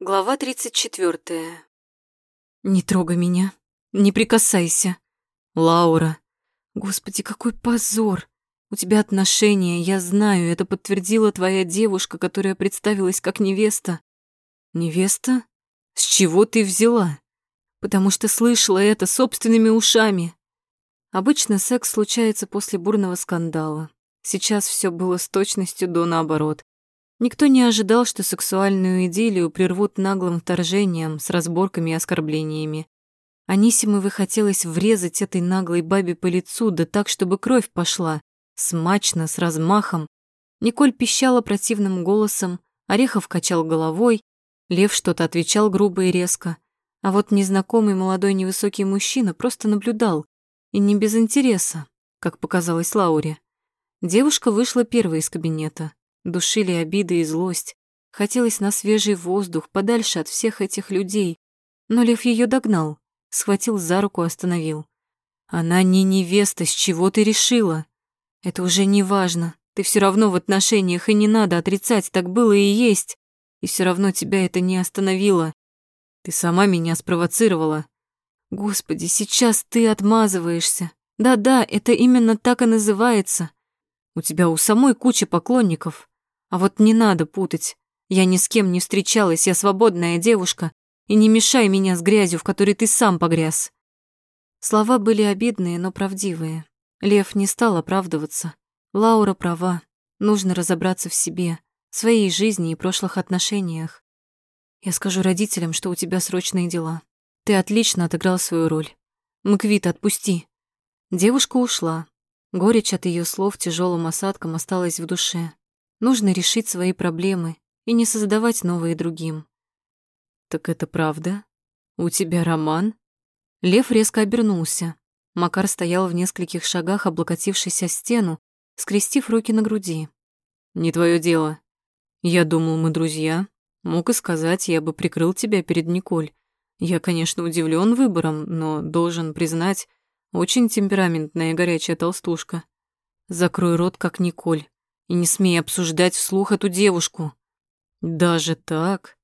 Глава 34. «Не трогай меня, не прикасайся. Лаура. Господи, какой позор. У тебя отношения, я знаю, это подтвердила твоя девушка, которая представилась как невеста. Невеста? С чего ты взяла? Потому что слышала это собственными ушами. Обычно секс случается после бурного скандала. Сейчас все было с точностью до наоборот. Никто не ожидал, что сексуальную идиллию прервут наглым вторжением с разборками и оскорблениями. Анисимовой хотелось врезать этой наглой бабе по лицу, да так, чтобы кровь пошла, смачно, с размахом. Николь пищала противным голосом, Орехов качал головой, Лев что-то отвечал грубо и резко. А вот незнакомый молодой невысокий мужчина просто наблюдал, и не без интереса, как показалось Лауре. Девушка вышла первой из кабинета. Душили обиды и злость. Хотелось на свежий воздух, подальше от всех этих людей. Но Лев ее догнал, схватил за руку, остановил. «Она не невеста, с чего ты решила? Это уже не важно. Ты все равно в отношениях, и не надо отрицать, так было и есть. И все равно тебя это не остановило. Ты сама меня спровоцировала. Господи, сейчас ты отмазываешься. Да-да, это именно так и называется. У тебя у самой куча поклонников. А вот не надо путать. Я ни с кем не встречалась, я свободная девушка, и не мешай меня с грязью, в которой ты сам погряз. Слова были обидные, но правдивые. Лев не стал оправдываться. Лаура права. Нужно разобраться в себе, в своей жизни и прошлых отношениях. Я скажу родителям, что у тебя срочные дела. Ты отлично отыграл свою роль. Мквит, отпусти. Девушка ушла. Горечь от ее слов тяжелым осадком осталась в душе. Нужно решить свои проблемы и не создавать новые другим. «Так это правда? У тебя роман?» Лев резко обернулся. Макар стоял в нескольких шагах, облокотившись о стену, скрестив руки на груди. «Не твое дело. Я думал, мы друзья. Мог и сказать, я бы прикрыл тебя перед Николь. Я, конечно, удивлен выбором, но должен признать, очень темпераментная и горячая толстушка. Закрой рот, как Николь и не смей обсуждать вслух эту девушку. Даже так?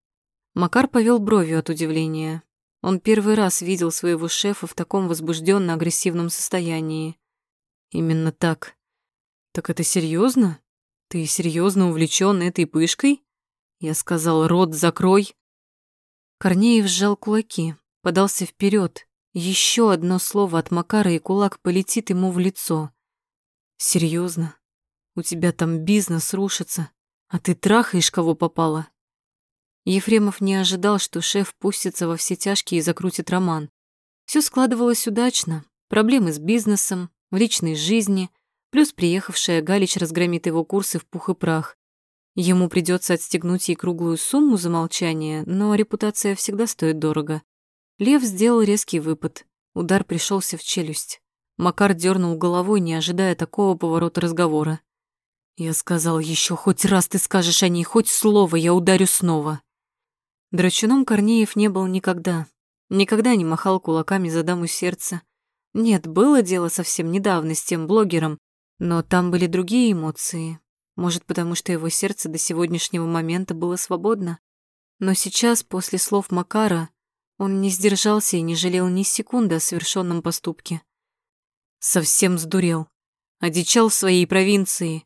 Макар повел бровью от удивления. Он первый раз видел своего шефа в таком возбужденно агрессивном состоянии. Именно так. Так это серьезно? Ты серьезно увлечен этой пышкой? Я сказал, рот закрой. Корнеев сжал кулаки, подался вперед. Еще одно слово от Макара, и кулак полетит ему в лицо. Серьезно? У тебя там бизнес рушится, а ты трахаешь, кого попало. Ефремов не ожидал, что шеф пустится во все тяжкие и закрутит роман. Все складывалось удачно. Проблемы с бизнесом, в личной жизни, плюс приехавшая Галич разгромит его курсы в пух и прах. Ему придется отстегнуть ей круглую сумму за молчание, но репутация всегда стоит дорого. Лев сделал резкий выпад. Удар пришелся в челюсть. Макар дернул головой, не ожидая такого поворота разговора. Я сказал, еще хоть раз ты скажешь о ней хоть слово, я ударю снова. Драчуном Корнеев не был никогда. Никогда не махал кулаками за даму сердца. Нет, было дело совсем недавно с тем блогером, но там были другие эмоции. Может, потому что его сердце до сегодняшнего момента было свободно. Но сейчас, после слов Макара, он не сдержался и не жалел ни секунды о совершенном поступке. Совсем сдурел. Одичал в своей провинции.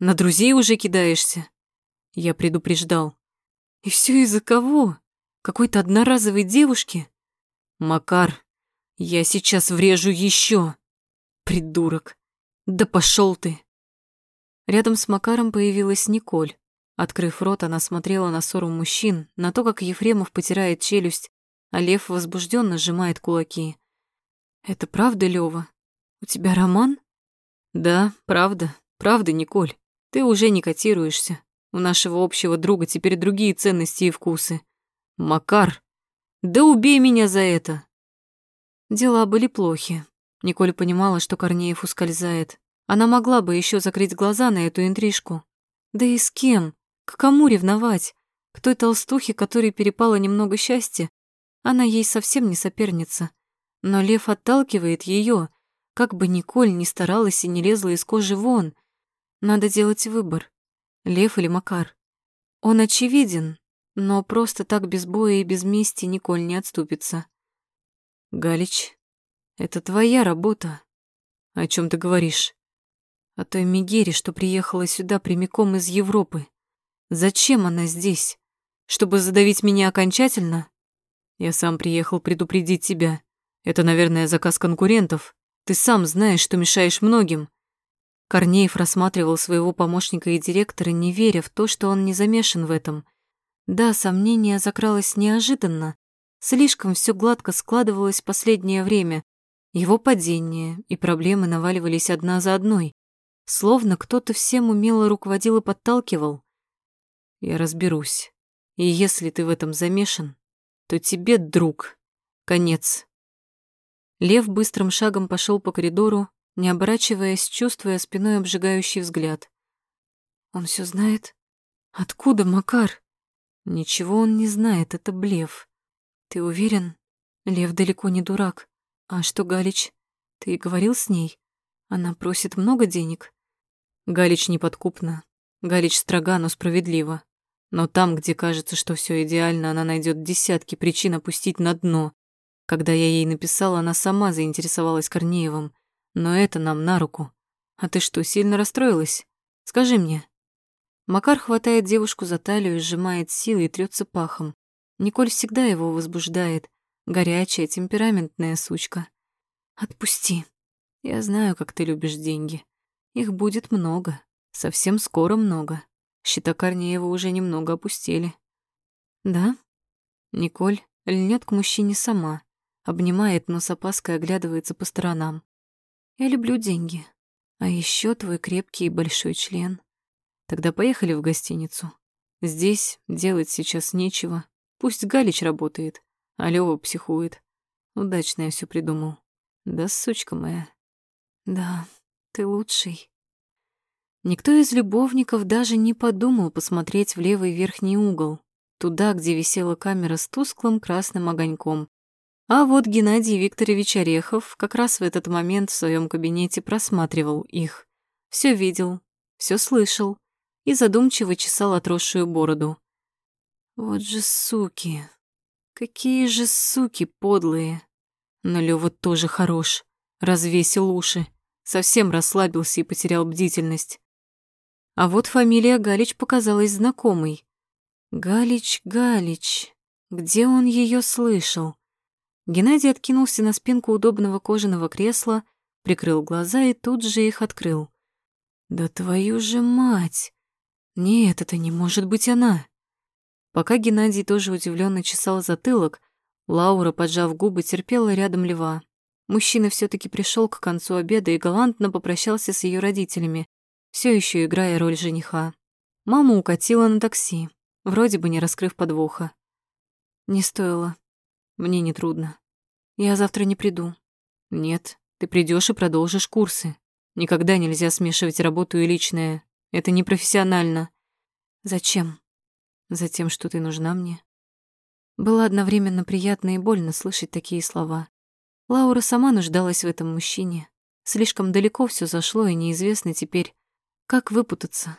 На друзей уже кидаешься? Я предупреждал. И все из-за кого? Какой-то одноразовой девушки? Макар, я сейчас врежу еще. Придурок. Да пошел ты. Рядом с Макаром появилась Николь. Открыв рот, она смотрела на ссору мужчин, на то, как Ефремов потирает челюсть, а Лев возбужденно сжимает кулаки. «Это правда, Лёва? У тебя роман?» «Да, правда, правда, Николь. Ты уже не котируешься. У нашего общего друга теперь другие ценности и вкусы. Макар, да убей меня за это. Дела были плохи. Николь понимала, что Корнеев ускользает. Она могла бы еще закрыть глаза на эту интрижку. Да и с кем? К кому ревновать? К той толстухе, которой перепало немного счастья? Она ей совсем не соперница. Но Лев отталкивает ее, как бы Николь ни старалась и не лезла из кожи вон — надо делать выбор. Лев или Макар. Он очевиден, но просто так без боя и без мести Николь не отступится. Галич, это твоя работа. О чем ты говоришь? О той Мегере, что приехала сюда прямиком из Европы. Зачем она здесь? Чтобы задавить меня окончательно? Я сам приехал предупредить тебя. Это, наверное, заказ конкурентов. Ты сам знаешь, что мешаешь многим. Корнеев рассматривал своего помощника и директора, не веря в то, что он не замешан в этом. Да, сомнение закралось неожиданно. Слишком все гладко складывалось в последнее время. Его падение и проблемы наваливались одна за одной. Словно кто-то всем умело руководил и подталкивал. Я разберусь. И если ты в этом замешан, то тебе, друг, конец. Лев быстрым шагом пошел по коридору, не оборачиваясь, чувствуя спиной обжигающий взгляд. Он все знает? Откуда, Макар? Ничего он не знает, это блеф. Ты уверен? Лев далеко не дурак. А что, Галич? Ты говорил с ней? Она просит много денег? Галич неподкупна. Галич строга, но справедлива. Но там, где кажется, что все идеально, она найдет десятки причин опустить на дно. Когда я ей написала, она сама заинтересовалась Корнеевым. Но это нам на руку. А ты что, сильно расстроилась? Скажи мне. Макар хватает девушку за талию, сжимает силой и трется пахом. Николь всегда его возбуждает. Горячая, темпераментная сучка. Отпусти. Я знаю, как ты любишь деньги. Их будет много. Совсем скоро много. Счета Корнеева уже немного опустили. Да? Николь льнет к мужчине сама, обнимает, но с опаской оглядывается по сторонам. Я люблю деньги. А еще твой крепкий и большой член. Тогда поехали в гостиницу. Здесь делать сейчас нечего. Пусть Галич работает, а Лёва психует. Удачно я все придумал. Да, сучка моя. Да, ты лучший. Никто из любовников даже не подумал посмотреть в левый верхний угол, туда, где висела камера с тусклым красным огоньком, а вот Геннадий Викторович Орехов как раз в этот момент в своем кабинете просматривал их. Все видел, все слышал и задумчиво чесал отросшую бороду. Вот же суки! Какие же суки подлые! Но Лёва тоже хорош, развесил уши, совсем расслабился и потерял бдительность. А вот фамилия Галич показалась знакомой. Галич, Галич, где он ее слышал? Геннадий откинулся на спинку удобного кожаного кресла, прикрыл глаза и тут же их открыл. «Да твою же мать! Нет, это не может быть она!» Пока Геннадий тоже удивленно чесал затылок, Лаура, поджав губы, терпела рядом льва. Мужчина все таки пришел к концу обеда и галантно попрощался с ее родителями, все еще играя роль жениха. Мама укатила на такси, вроде бы не раскрыв подвоха. Не стоило. Мне не трудно. Я завтра не приду. Нет, ты придешь и продолжишь курсы. Никогда нельзя смешивать работу и личное. Это непрофессионально. Зачем? Затем, что ты нужна мне. Было одновременно приятно и больно слышать такие слова. Лаура сама нуждалась в этом мужчине. Слишком далеко все зашло, и неизвестно теперь, как выпутаться.